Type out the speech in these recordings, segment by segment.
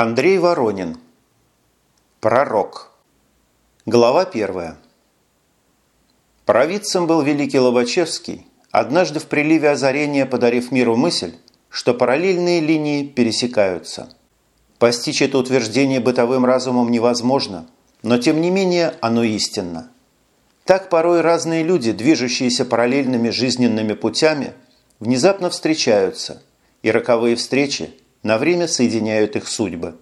Андрей Воронин. Пророк. Глава первая. Провидцем был великий Лобачевский, однажды в приливе озарения подарив миру мысль, что параллельные линии пересекаются. Постичь это утверждение бытовым разумом невозможно, но тем не менее оно истинно. Так порой разные люди, движущиеся параллельными жизненными путями, внезапно встречаются, и роковые встречи на время соединяют их судьбы.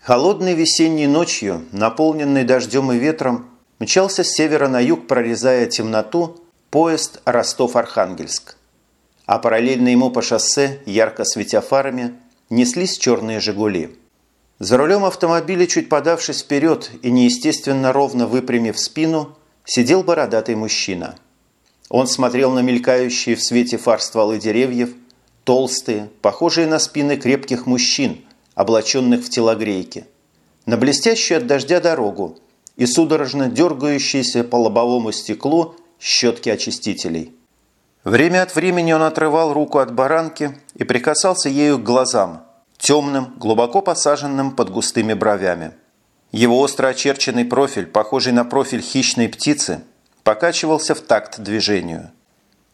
Холодной весенней ночью, наполненной дождем и ветром, мчался с севера на юг, прорезая темноту, поезд Ростов-Архангельск. А параллельно ему по шоссе, ярко светя фарами, неслись черные «Жигули». За рулем автомобиля, чуть подавшись вперед и неестественно ровно выпрямив спину, сидел бородатый мужчина. Он смотрел на мелькающие в свете фар стволы деревьев, толстые, похожие на спины крепких мужчин, облаченных в телогрейки, на блестящую от дождя дорогу и судорожно дергающиеся по лобовому стеклу щетки очистителей. Время от времени он отрывал руку от баранки и прикасался ею к глазам, темным, глубоко посаженным под густыми бровями. Его остро очерченный профиль, похожий на профиль хищной птицы, покачивался в такт движению.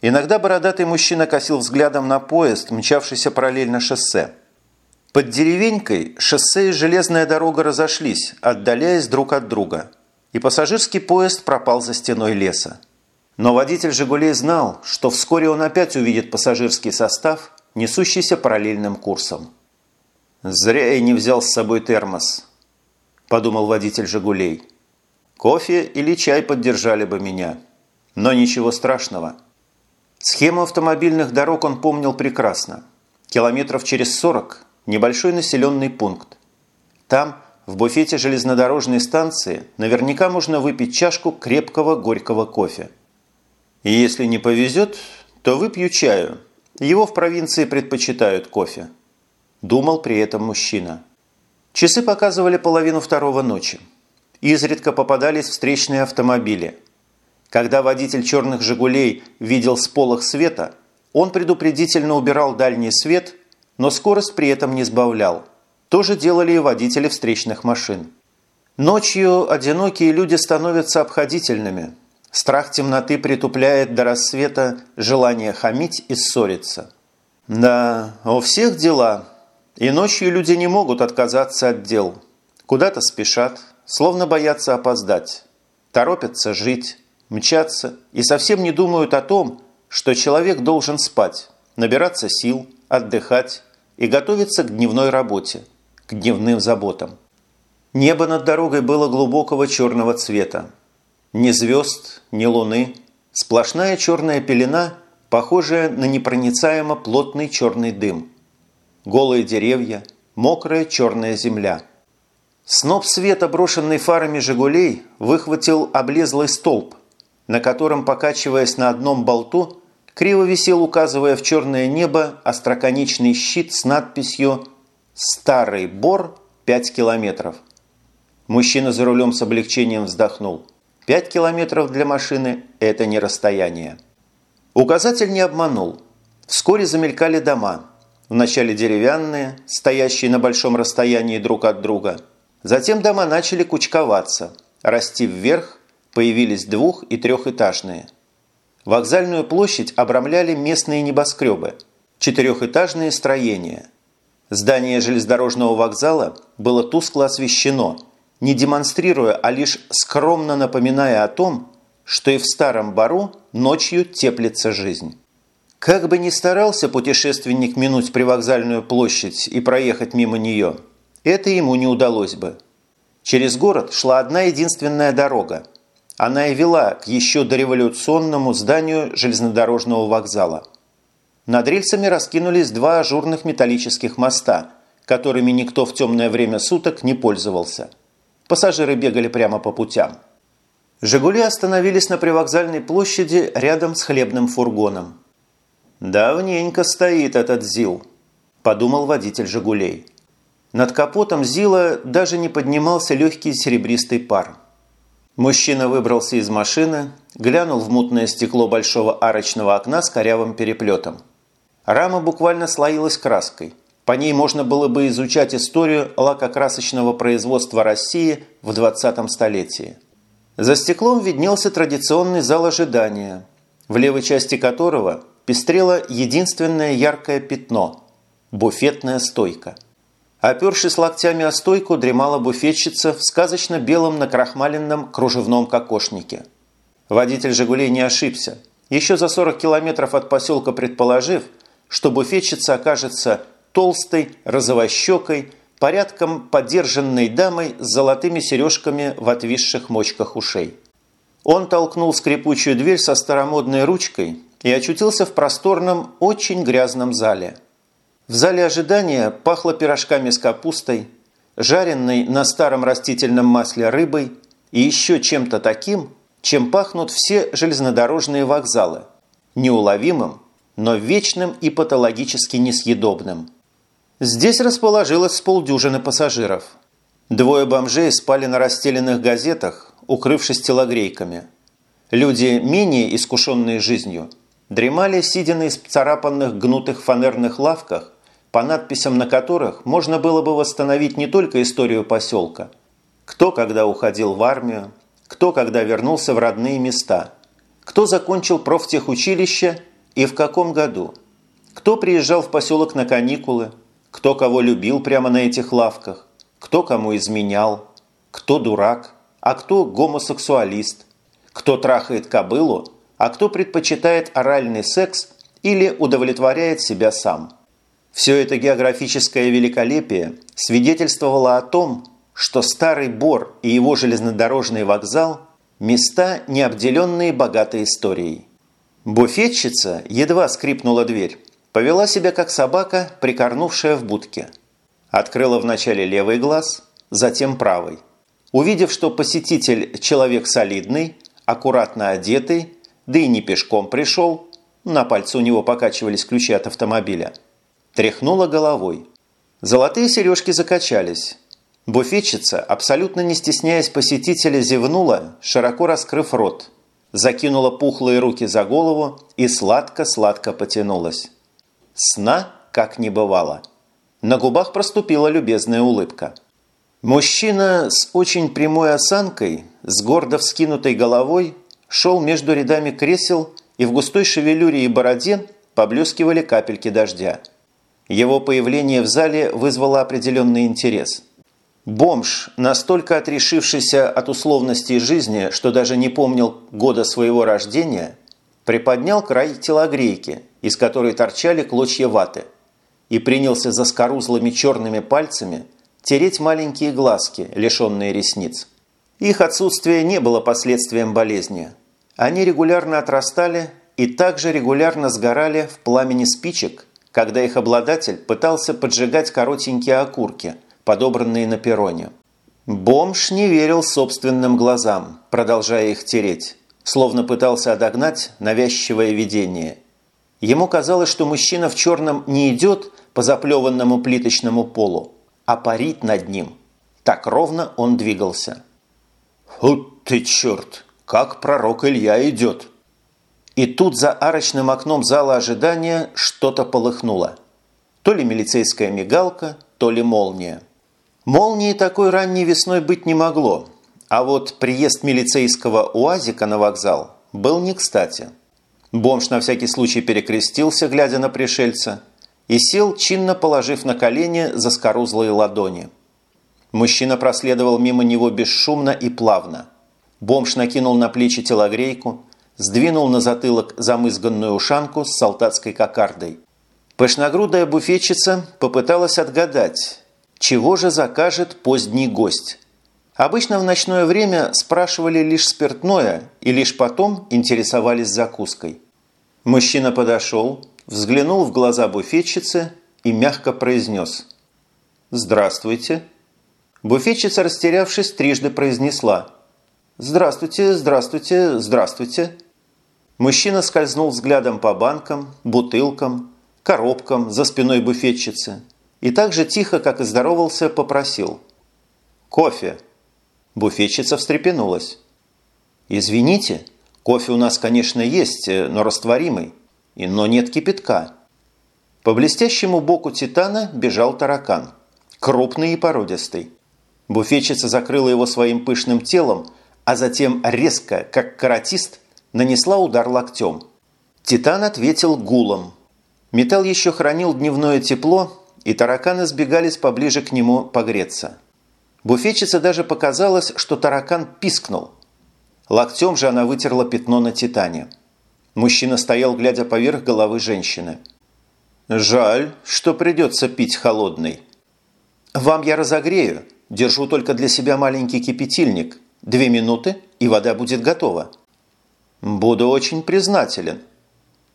Иногда бородатый мужчина косил взглядом на поезд, мчавшийся параллельно шоссе. Под деревенькой шоссе и железная дорога разошлись, отдаляясь друг от друга, и пассажирский поезд пропал за стеной леса. Но водитель «Жигулей» знал, что вскоре он опять увидит пассажирский состав, несущийся параллельным курсом. «Зря я не взял с собой термос», – подумал водитель «Жигулей». «Кофе или чай поддержали бы меня. Но ничего страшного. Схему автомобильных дорог он помнил прекрасно. Километров через 40 – небольшой населенный пункт. Там, в буфете железнодорожной станции, наверняка можно выпить чашку крепкого горького кофе – и если не повезет, то выпью чаю. Его в провинции предпочитают кофе. Думал при этом мужчина. Часы показывали половину второго ночи. Изредка попадались встречные автомобили. Когда водитель черных «Жигулей» видел сполох света, он предупредительно убирал дальний свет, но скорость при этом не сбавлял. То же делали и водители встречных машин. Ночью одинокие люди становятся обходительными – Страх темноты притупляет до рассвета желание хамить и ссориться. Да, у всех дела. И ночью люди не могут отказаться от дел. Куда-то спешат, словно боятся опоздать. Торопятся жить, мчаться и совсем не думают о том, что человек должен спать, набираться сил, отдыхать и готовиться к дневной работе, к дневным заботам. Небо над дорогой было глубокого черного цвета. Ни звезд, ни луны. Сплошная черная пелена, похожая на непроницаемо плотный черный дым. Голые деревья, мокрая черная земля. Сноп света, брошенный фарами «Жигулей», выхватил облезлый столб, на котором, покачиваясь на одном болту, криво висел, указывая в черное небо, остроконечный щит с надписью «Старый Бор 5 километров». Мужчина за рулем с облегчением вздохнул – Пять километров для машины – это не расстояние. Указатель не обманул. Вскоре замелькали дома. Вначале деревянные, стоящие на большом расстоянии друг от друга. Затем дома начали кучковаться, расти вверх, появились двух- и трехэтажные. Вокзальную площадь обрамляли местные небоскребы, четырехэтажные строения. Здание железнодорожного вокзала было тускло освещено – не демонстрируя, а лишь скромно напоминая о том, что и в старом бару ночью теплится жизнь. Как бы ни старался путешественник минуть привокзальную площадь и проехать мимо нее, это ему не удалось бы. Через город шла одна единственная дорога. Она и вела к еще дореволюционному зданию железнодорожного вокзала. Над рельсами раскинулись два ажурных металлических моста, которыми никто в темное время суток не пользовался – Пассажиры бегали прямо по путям. «Жигули» остановились на привокзальной площади рядом с хлебным фургоном. «Давненько стоит этот ЗИЛ», – подумал водитель «Жигулей». Над капотом ЗИЛа даже не поднимался легкий серебристый пар. Мужчина выбрался из машины, глянул в мутное стекло большого арочного окна с корявым переплетом. Рама буквально слоилась краской. По ней можно было бы изучать историю лакокрасочного производства России в 20 столетии. За стеклом виднелся традиционный зал ожидания, в левой части которого пестрело единственное яркое пятно – буфетная стойка. Опершись локтями о стойку, дремала буфетчица в сказочно белом накрахмаленном кружевном кокошнике. Водитель «Жигулей» не ошибся. Еще за 40 километров от поселка предположив, что буфетчица окажется толстой, розовощекой, порядком подержанной дамой с золотыми сережками в отвисших мочках ушей. Он толкнул скрипучую дверь со старомодной ручкой и очутился в просторном, очень грязном зале. В зале ожидания пахло пирожками с капустой, жареной на старом растительном масле рыбой и еще чем-то таким, чем пахнут все железнодорожные вокзалы, неуловимым, но вечным и патологически несъедобным. Здесь расположилось полдюжины пассажиров. Двое бомжей спали на расстеленных газетах, укрывшись телогрейками. Люди, менее искушенные жизнью, дремали, сидя на исцарапанных гнутых фанерных лавках, по надписям на которых можно было бы восстановить не только историю поселка, кто когда уходил в армию, кто когда вернулся в родные места, кто закончил профтехучилище и в каком году, кто приезжал в поселок на каникулы, кто кого любил прямо на этих лавках, кто кому изменял, кто дурак, а кто гомосексуалист, кто трахает кобылу, а кто предпочитает оральный секс или удовлетворяет себя сам. Все это географическое великолепие свидетельствовало о том, что Старый Бор и его железнодорожный вокзал – места, не обделенные богатой историей. Буфетчица едва скрипнула дверь, Повела себя как собака, прикорнувшая в будке. Открыла вначале левый глаз, затем правый. Увидев, что посетитель – человек солидный, аккуратно одетый, да и не пешком пришел, на пальце у него покачивались ключи от автомобиля, тряхнула головой. Золотые сережки закачались. Буфетчица, абсолютно не стесняясь посетителя, зевнула, широко раскрыв рот, закинула пухлые руки за голову и сладко-сладко потянулась. Сна как не бывало. На губах проступила любезная улыбка. Мужчина с очень прямой осанкой, с гордо вскинутой головой, шел между рядами кресел, и в густой шевелюре и бороде поблескивали капельки дождя. Его появление в зале вызвало определенный интерес. Бомж, настолько отрешившийся от условностей жизни, что даже не помнил года своего рождения, приподнял край телогрейки – из которой торчали клочья ваты, и принялся за скорузлыми черными пальцами тереть маленькие глазки, лишенные ресниц. Их отсутствие не было последствием болезни. Они регулярно отрастали и также регулярно сгорали в пламени спичек, когда их обладатель пытался поджигать коротенькие окурки, подобранные на перроне. Бомж не верил собственным глазам, продолжая их тереть, словно пытался отогнать навязчивое видение – Ему казалось, что мужчина в черном не идет по заплеванному плиточному полу, а парит над ним. Так ровно он двигался. «Фу ты черт! Как пророк Илья идет!» И тут за арочным окном зала ожидания что-то полыхнуло. То ли милицейская мигалка, то ли молния. Молнии такой ранней весной быть не могло, а вот приезд милицейского УАЗика на вокзал был не кстати – Бомж на всякий случай перекрестился, глядя на пришельца, и сел, чинно положив на колени заскорузлые ладони. Мужчина проследовал мимо него бесшумно и плавно. Бомж накинул на плечи телогрейку, сдвинул на затылок замызганную ушанку с солдатской кокардой. Пышногрудая буфетчица попыталась отгадать, чего же закажет поздний гость. Обычно в ночное время спрашивали лишь спиртное и лишь потом интересовались закуской. Мужчина подошел, взглянул в глаза буфетчицы и мягко произнес «Здравствуйте». Буфетчица, растерявшись, трижды произнесла «Здравствуйте, здравствуйте, здравствуйте». Мужчина скользнул взглядом по банкам, бутылкам, коробкам за спиной буфетчицы и так же тихо, как и здоровался, попросил «Кофе». Буфетчица встрепенулась. «Извините», Кофе у нас, конечно, есть, э, но растворимый, но нет кипятка. По блестящему боку Титана бежал таракан. Крупный и породистый. Буфетчица закрыла его своим пышным телом, а затем резко, как каратист, нанесла удар локтем. Титан ответил гулом. Металл еще хранил дневное тепло, и тараканы сбегались поближе к нему погреться. Буфетчице даже показалось, что таракан пискнул. Локтем же она вытерла пятно на Титане. Мужчина стоял, глядя поверх головы женщины. «Жаль, что придется пить холодный». «Вам я разогрею. Держу только для себя маленький кипятильник. Две минуты, и вода будет готова». «Буду очень признателен».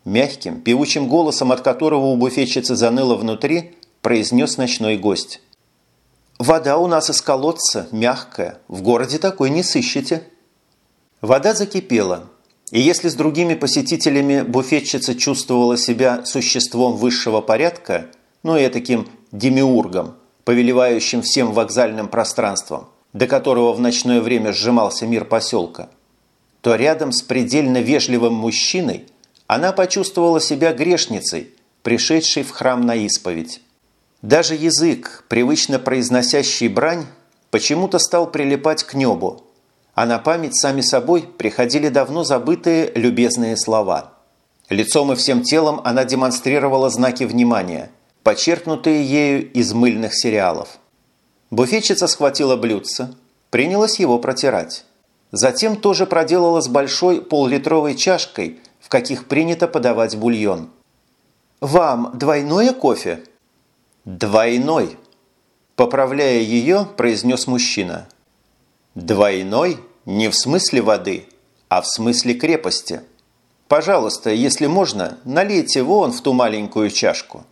Мягким, певучим голосом, от которого у буфетчицы заныло внутри, произнес ночной гость. «Вода у нас из колодца, мягкая. В городе такой не сыщете». Вода закипела, и если с другими посетителями буфетчица чувствовала себя существом высшего порядка, ну и таким демиургом, повелевающим всем вокзальным пространством, до которого в ночное время сжимался мир поселка, то рядом с предельно вежливым мужчиной она почувствовала себя грешницей, пришедшей в храм на исповедь. Даже язык, привычно произносящий брань, почему-то стал прилипать к небу, а на память сами собой приходили давно забытые любезные слова. Лицом и всем телом она демонстрировала знаки внимания, почерпнутые ею из мыльных сериалов. Буфетчица схватила блюдце, принялась его протирать. Затем тоже проделала с большой поллитровой чашкой, в каких принято подавать бульон. «Вам двойное кофе?» «Двойной!» Поправляя ее, произнес мужчина. «Двойной не в смысле воды, а в смысле крепости. Пожалуйста, если можно, налейте вон в ту маленькую чашку».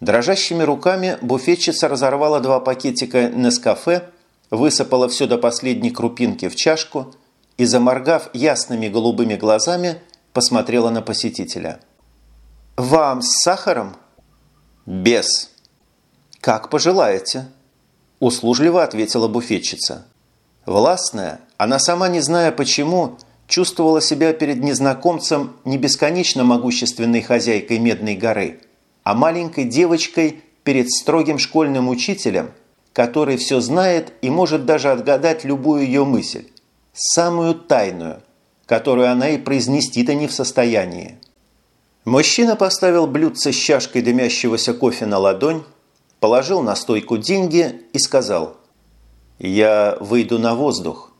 Дрожащими руками буфетчица разорвала два пакетика Нескафе, высыпала все до последней крупинки в чашку и, заморгав ясными голубыми глазами, посмотрела на посетителя. «Вам с сахаром?» «Без», «Как пожелаете», – услужливо ответила буфетчица. Властная, она сама не зная почему, чувствовала себя перед незнакомцем не бесконечно могущественной хозяйкой Медной горы, а маленькой девочкой перед строгим школьным учителем, который все знает и может даже отгадать любую ее мысль, самую тайную, которую она и произнести-то не в состоянии. Мужчина поставил блюдце с чашкой дымящегося кофе на ладонь, положил на стойку деньги и сказал «Я выйду на воздух».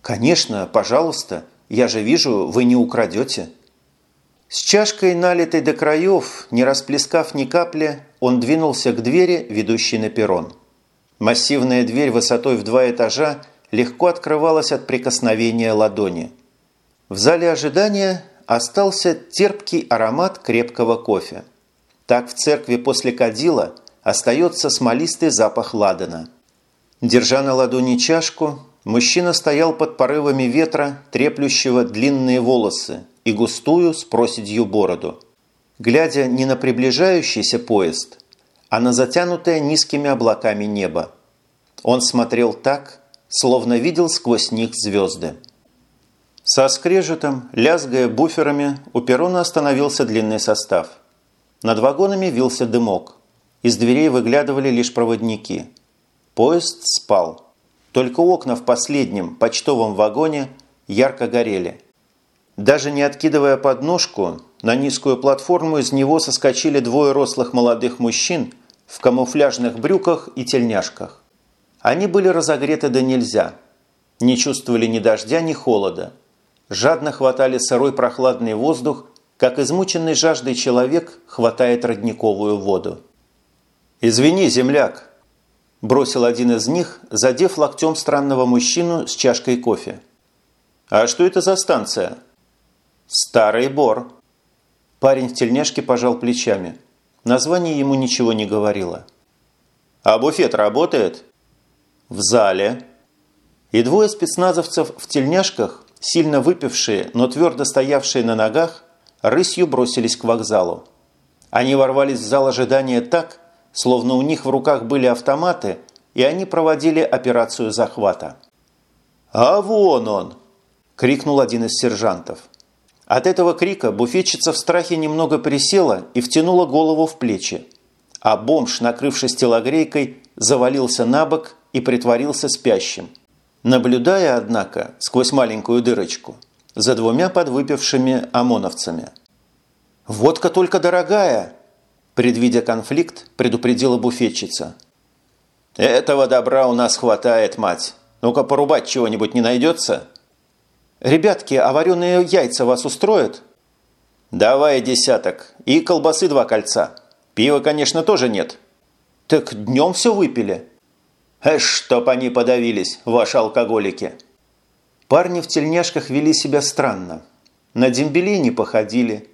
«Конечно, пожалуйста, я же вижу, вы не украдете». С чашкой, налитой до краев, не расплескав ни капли, он двинулся к двери, ведущей на перрон. Массивная дверь высотой в два этажа легко открывалась от прикосновения ладони. В зале ожидания остался терпкий аромат крепкого кофе. Так в церкви после кадила – остается смолистый запах ладана. Держа на ладони чашку, мужчина стоял под порывами ветра, треплющего длинные волосы и густую с проседью бороду. Глядя не на приближающийся поезд, а на затянутое низкими облаками небо. Он смотрел так, словно видел сквозь них звезды. Со скрежетом, лязгая буферами, у перрона остановился длинный состав. Над вагонами вился дымок. Из дверей выглядывали лишь проводники. Поезд спал. Только окна в последнем почтовом вагоне ярко горели. Даже не откидывая подножку, на низкую платформу из него соскочили двое рослых молодых мужчин в камуфляжных брюках и тельняшках. Они были разогреты до нельзя. Не чувствовали ни дождя, ни холода. Жадно хватали сырой прохладный воздух, как измученный жаждой человек хватает родниковую воду. «Извини, земляк!» – бросил один из них, задев локтем странного мужчину с чашкой кофе. «А что это за станция?» «Старый Бор». Парень в тельняшке пожал плечами. Название ему ничего не говорило. «А буфет работает?» «В зале». И двое спецназовцев в тельняшках, сильно выпившие, но твердо стоявшие на ногах, рысью бросились к вокзалу. Они ворвались в зал ожидания так, словно у них в руках были автоматы, и они проводили операцию захвата. «А вон он!» – крикнул один из сержантов. От этого крика буфетчица в страхе немного присела и втянула голову в плечи, а бомж, накрывшись телогрейкой, завалился на бок и притворился спящим, наблюдая, однако, сквозь маленькую дырочку, за двумя подвыпившими ОМОНовцами. «Водка только дорогая!» Предвидя конфликт, предупредила буфетчица. «Этого добра у нас хватает, мать. Ну-ка, порубать чего-нибудь не найдется?» «Ребятки, а вареные яйца вас устроят?» «Давай десяток. И колбасы два кольца. Пива, конечно, тоже нет». «Так днем все выпили?» «Эш, чтоб они подавились, ваши алкоголики!» Парни в тельняшках вели себя странно. На дембелей не походили.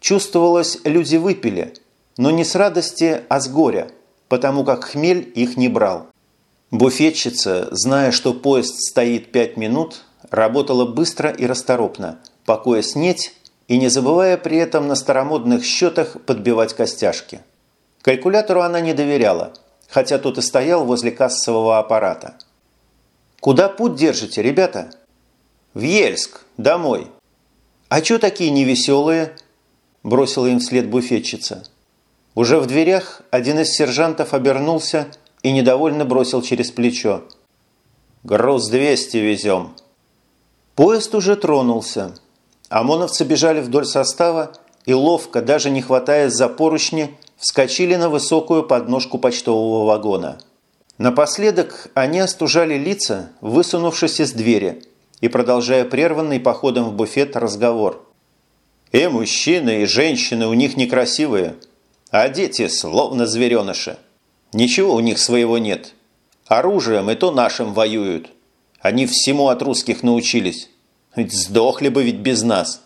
Чувствовалось, люди выпили, но не с радости, а с горя, потому как хмель их не брал. Буфетчица, зная, что поезд стоит пять минут, работала быстро и расторопно, покоя снеть и не забывая при этом на старомодных счетах подбивать костяшки. Калькулятору она не доверяла, хотя тот и стоял возле кассового аппарата. «Куда путь держите, ребята?» «В Ельск, домой». «А чё такие невеселые?» – бросила им вслед буфетчица. Уже в дверях один из сержантов обернулся и недовольно бросил через плечо. «Груз 200 везем». Поезд уже тронулся. ОМОНовцы бежали вдоль состава и ловко, даже не хватаясь за поручни, вскочили на высокую подножку почтового вагона. Напоследок они остужали лица, высунувшись из двери и продолжая прерванный походом в буфет разговор. «И мужчины, и женщины у них некрасивые, а дети словно звереныши. Ничего у них своего нет. Оружием и то нашим воюют. Они всему от русских научились. Ведь сдохли бы ведь без нас.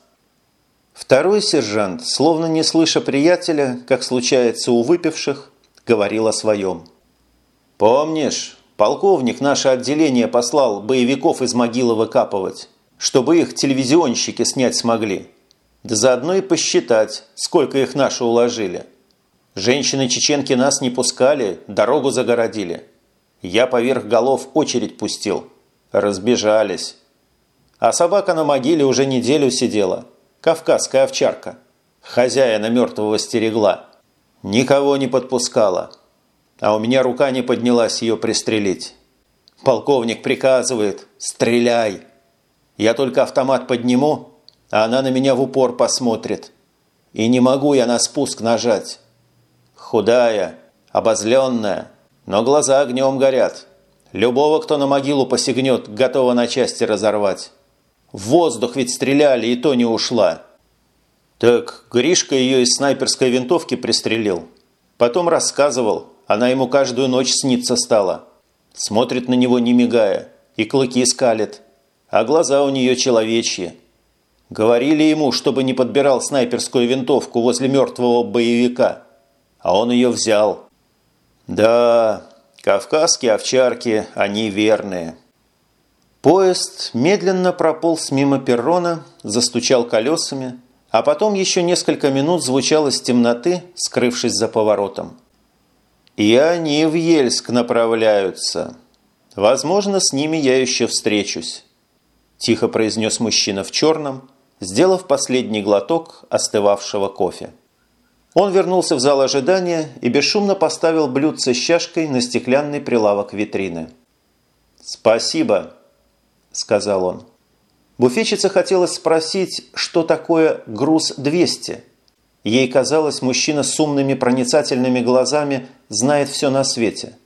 Второй сержант, словно не слыша приятеля, как случается у выпивших, говорил о своем. «Помнишь, полковник наше отделение послал боевиков из могилы выкапывать, чтобы их телевизионщики снять смогли, да заодно и посчитать, сколько их наши уложили». Женщины-чеченки нас не пускали, дорогу загородили. Я поверх голов очередь пустил. Разбежались. А собака на могиле уже неделю сидела. Кавказская овчарка. Хозяина мертвого стерегла. Никого не подпускала. А у меня рука не поднялась ее пристрелить. Полковник приказывает «Стреляй!» Я только автомат подниму, а она на меня в упор посмотрит. И не могу я на спуск нажать. Худая, обозленная, но глаза огнем горят. Любого, кто на могилу посягнет, готова на части разорвать. В воздух ведь стреляли, и то не ушла. Так Гришка ее из снайперской винтовки пристрелил. Потом рассказывал, она ему каждую ночь снится стала. Смотрит на него не мигая и клыки скалит, а глаза у нее человечьи. Говорили ему, чтобы не подбирал снайперскую винтовку возле мертвого боевика – а он ее взял. Да, кавказские овчарки, они верные. Поезд медленно прополз мимо перрона, застучал колесами, а потом еще несколько минут звучал из темноты, скрывшись за поворотом. И они в Ельск направляются. Возможно, с ними я еще встречусь. Тихо произнес мужчина в черном, сделав последний глоток остывавшего кофе. Он вернулся в зал ожидания и бесшумно поставил блюдце с чашкой на стеклянный прилавок витрины. «Спасибо», – сказал он. Буфетчица хотелось спросить, что такое «груз-200». Ей казалось, мужчина с умными проницательными глазами знает все на свете.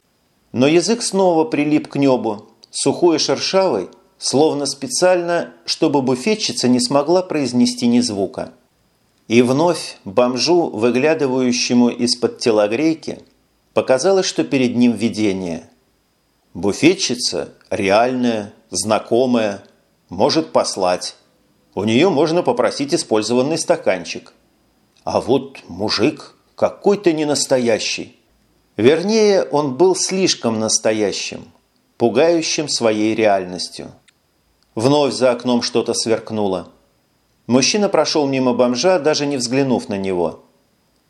Но язык снова прилип к небу, сухой и шершавый, словно специально, чтобы буфетчица не смогла произнести ни звука. И вновь бомжу, выглядывающему из-под телогрейки, показалось, что перед ним видение. Буфетчица реальная, знакомая, может послать. У нее можно попросить использованный стаканчик. А вот мужик какой-то ненастоящий. Вернее, он был слишком настоящим, пугающим своей реальностью. Вновь за окном что-то сверкнуло – Мужчина прошел мимо бомжа, даже не взглянув на него.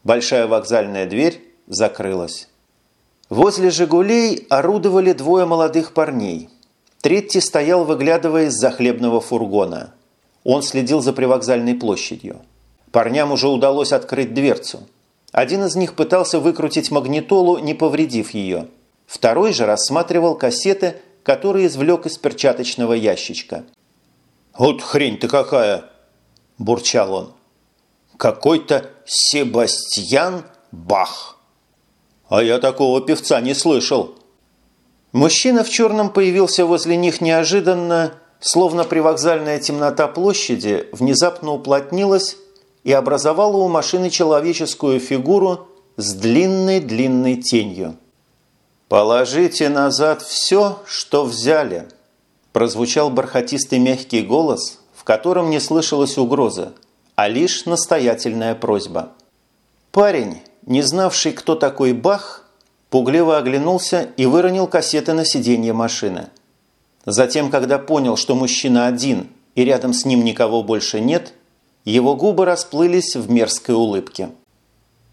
Большая вокзальная дверь закрылась. Возле «Жигулей» орудовали двое молодых парней. Третий стоял, выглядывая из-за хлебного фургона. Он следил за привокзальной площадью. Парням уже удалось открыть дверцу. Один из них пытался выкрутить магнитолу, не повредив ее. Второй же рассматривал кассеты, которые извлек из перчаточного ящичка. «Вот хрень ты какая!» – бурчал он. «Какой-то Себастьян Бах!» «А я такого певца не слышал!» Мужчина в черном появился возле них неожиданно, словно привокзальная темнота площади внезапно уплотнилась и образовала у машины человеческую фигуру с длинной-длинной тенью. «Положите назад все, что взяли», – прозвучал бархатистый мягкий голос, котором не слышалась угроза, а лишь настоятельная просьба. Парень, не знавший, кто такой Бах, пугливо оглянулся и выронил кассеты на сиденье машины. Затем, когда понял, что мужчина один и рядом с ним никого больше нет – его губы расплылись в мерзкой улыбке.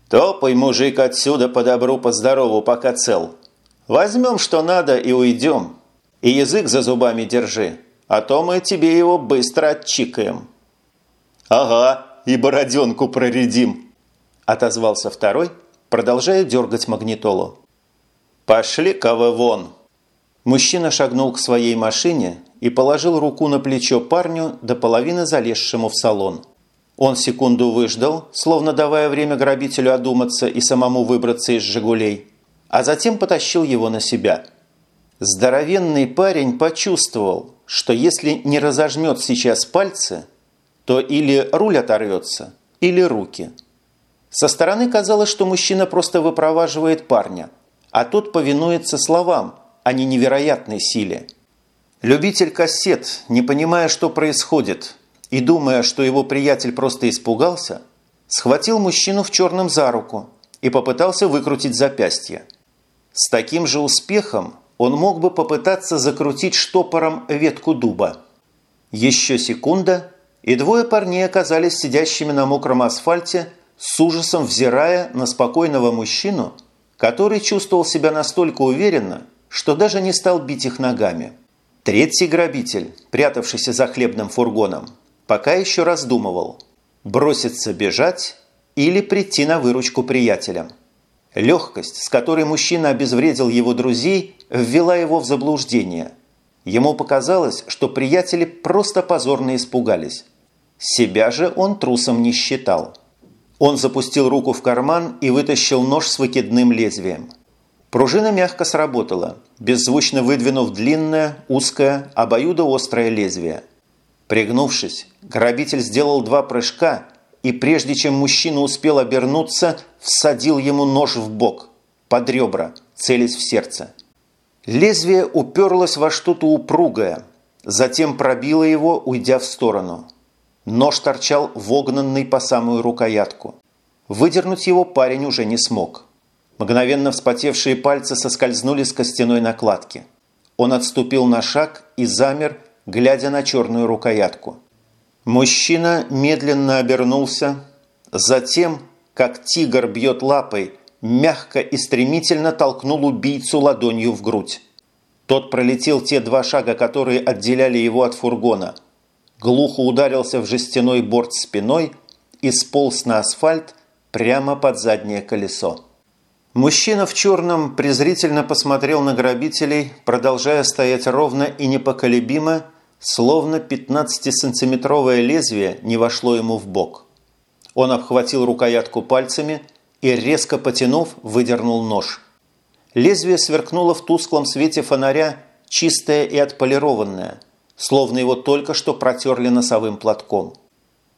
«Топай, мужик, отсюда по добру, по здорову, пока цел. Возьмем, что надо, и уйдем. И язык за зубами держи, а то мы тебе его быстро отчикаем». «Ага, и бороденку проредим», – отозвался второй, продолжая дергать магнитолу. «Пошли-ка вы вон!» Мужчина шагнул к своей машине и положил руку на плечо парню, до половины залезшему в салон. Он секунду выждал, словно давая время грабителю одуматься и самому выбраться из «Жигулей», а затем потащил его на себя. Здоровенный парень почувствовал, что если не разожмет сейчас пальцы, то или руль оторвется, или руки. Со стороны казалось, что мужчина просто выпроваживает парня, а тот повинуется словам, а не невероятной силе. Любитель кассет, не понимая, что происходит, и, думая, что его приятель просто испугался, схватил мужчину в черном за руку и попытался выкрутить запястье. С таким же успехом он мог бы попытаться закрутить штопором ветку дуба. Еще секунда, и двое парней оказались сидящими на мокром асфальте, с ужасом взирая на спокойного мужчину, который чувствовал себя настолько уверенно, что даже не стал бить их ногами. Третий грабитель, прятавшийся за хлебным фургоном, пока еще раздумывал, броситься бежать или прийти на выручку приятелям. Легкость, с которой мужчина обезвредил его друзей, ввела его в заблуждение. Ему показалось, что приятели просто позорно испугались. Себя же он трусом не считал. Он запустил руку в карман и вытащил нож с выкидным лезвием. Пружина мягко сработала, беззвучно выдвинув длинное, узкое, обоюдоострое лезвие – Пригнувшись, грабитель сделал два прыжка и, прежде чем мужчина успел обернуться, всадил ему нож в бок, под ребра, целясь в сердце. Лезвие уперлось во что-то упругое, затем пробило его, уйдя в сторону. Нож торчал вогнанный по самую рукоятку. Выдернуть его парень уже не смог. Мгновенно вспотевшие пальцы соскользнули с костяной накладки. Он отступил на шаг и замер, глядя на черную рукоятку. Мужчина медленно обернулся, затем, как тигр бьет лапой, мягко и стремительно толкнул убийцу ладонью в грудь. Тот пролетел те два шага, которые отделяли его от фургона. Глухо ударился в жестяной борт спиной и сполз на асфальт прямо под заднее колесо. Мужчина в черном презрительно посмотрел на грабителей, продолжая стоять ровно и непоколебимо, словно 15-сантиметровое лезвие не вошло ему в бок. Он обхватил рукоятку пальцами и, резко потянув, выдернул нож. Лезвие сверкнуло в тусклом свете фонаря, чистое и отполированное, словно его только что протерли носовым платком.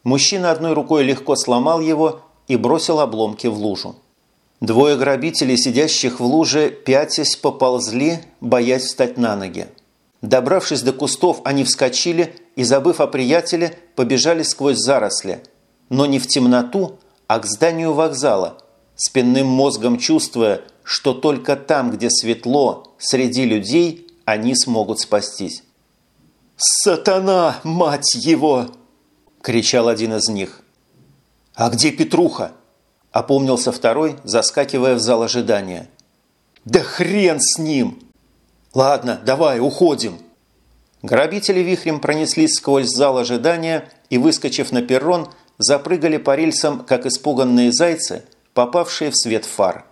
Мужчина одной рукой легко сломал его и бросил обломки в лужу. Двое грабителей, сидящих в луже, пятясь поползли, боясь встать на ноги. Добравшись до кустов, они вскочили и, забыв о приятеле, побежали сквозь заросли. Но не в темноту, а к зданию вокзала, спинным мозгом чувствуя, что только там, где светло, среди людей, они смогут спастись. «Сатана, мать его!» – кричал один из них. «А где Петруха?» – опомнился второй, заскакивая в зал ожидания. «Да хрен с ним!» «Ладно, давай, уходим!» Грабители вихрем пронеслись сквозь зал ожидания и, выскочив на перрон, запрыгали по рельсам, как испуганные зайцы, попавшие в свет фар.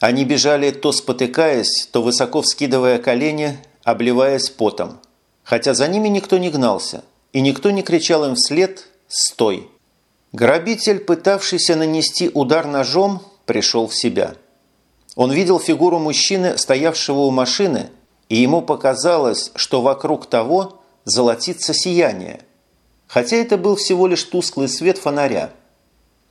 Они бежали то спотыкаясь, то высоко вскидывая колени, обливаясь потом. Хотя за ними никто не гнался, и никто не кричал им вслед «Стой!». Грабитель, пытавшийся нанести удар ножом, пришел в себя. Он видел фигуру мужчины, стоявшего у машины, и ему показалось, что вокруг того золотится сияние. Хотя это был всего лишь тусклый свет фонаря.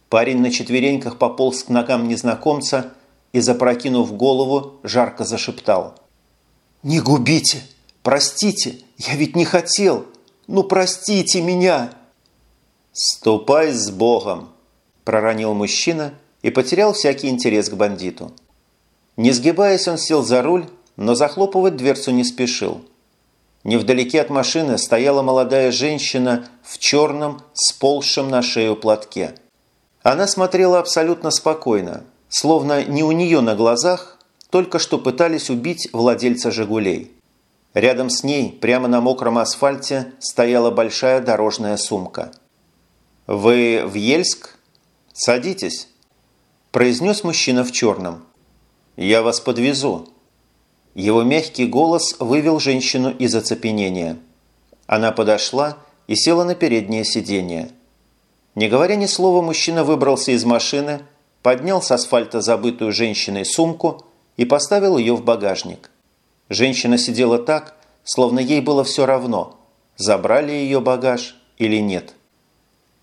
Парень на четвереньках пополз к ногам незнакомца и, запрокинув голову, жарко зашептал. «Не губите! Простите! Я ведь не хотел! Ну, простите меня!» «Ступай с Богом!» – проронил мужчина и потерял всякий интерес к бандиту. Не сгибаясь, он сел за руль, но захлопывать дверцу не спешил. Невдалеке от машины стояла молодая женщина в черном, сползшем на шею платке. Она смотрела абсолютно спокойно, словно не у нее на глазах только что пытались убить владельца «Жигулей». Рядом с ней, прямо на мокром асфальте, стояла большая дорожная сумка – «Вы в Ельск? Садитесь», – произнес мужчина в черном. «Я вас подвезу». Его мягкий голос вывел женщину из оцепенения. Она подошла и села на переднее сиденье. Не говоря ни слова, мужчина выбрался из машины, поднял с асфальта забытую женщиной сумку и поставил ее в багажник. Женщина сидела так, словно ей было все равно, забрали ее багаж или нет.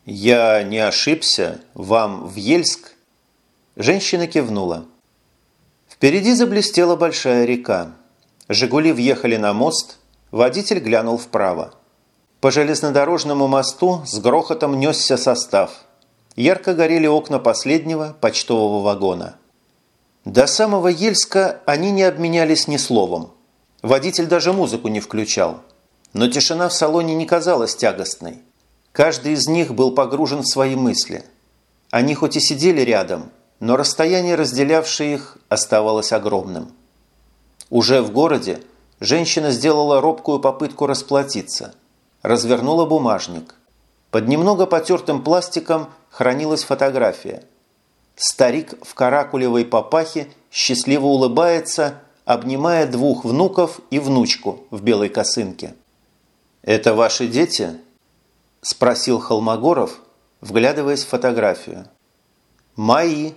«Я не ошибся? Вам в Ельск?» Женщина кивнула. Впереди заблестела большая река. «Жигули» въехали на мост, водитель глянул вправо. По железнодорожному мосту с грохотом несся состав. Ярко горели окна последнего почтового вагона. До самого Ельска они не обменялись ни словом. Водитель даже музыку не включал. Но тишина в салоне не казалась тягостной. Каждый из них был погружен в свои мысли. Они хоть и сидели рядом, но расстояние, разделявшее их, оставалось огромным. Уже в городе женщина сделала робкую попытку расплатиться. Развернула бумажник. Под немного потертым пластиком хранилась фотография. Старик в каракулевой папахе счастливо улыбается, обнимая двух внуков и внучку в белой косынке. «Это ваши дети?» – спросил Холмогоров, вглядываясь в фотографию. «Мои.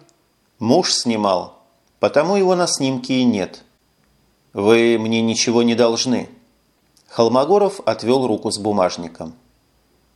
Муж снимал, потому его на снимке и нет. Вы мне ничего не должны». Холмогоров отвел руку с бумажником.